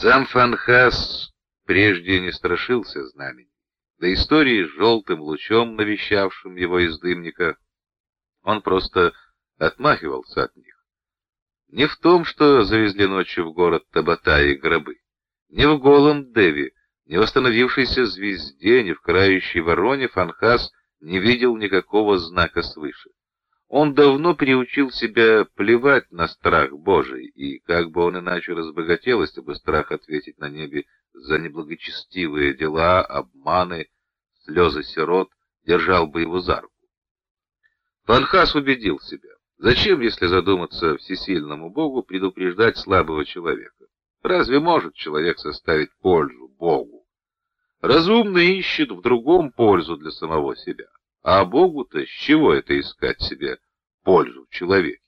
Сам Фанхас прежде не страшился знамений. До истории с желтым лучом, навещавшим его из дымника, он просто отмахивался от них. Не в том, что завезли ночью в город Табата и гробы, не в голом Деви, не в остановившейся звезде, не в крающей вороне Фанхас не видел никакого знака свыше. Он давно приучил себя плевать на страх Божий, и как бы он иначе разбогател, если бы страх ответить на небе за неблагочестивые дела, обманы, слезы сирот, держал бы его за руку. Фанхас убедил себя. Зачем, если задуматься всесильному Богу, предупреждать слабого человека? Разве может человек составить пользу Богу? Разумный ищет в другом пользу для самого себя. А Богу-то с чего это искать себе пользу в человеке?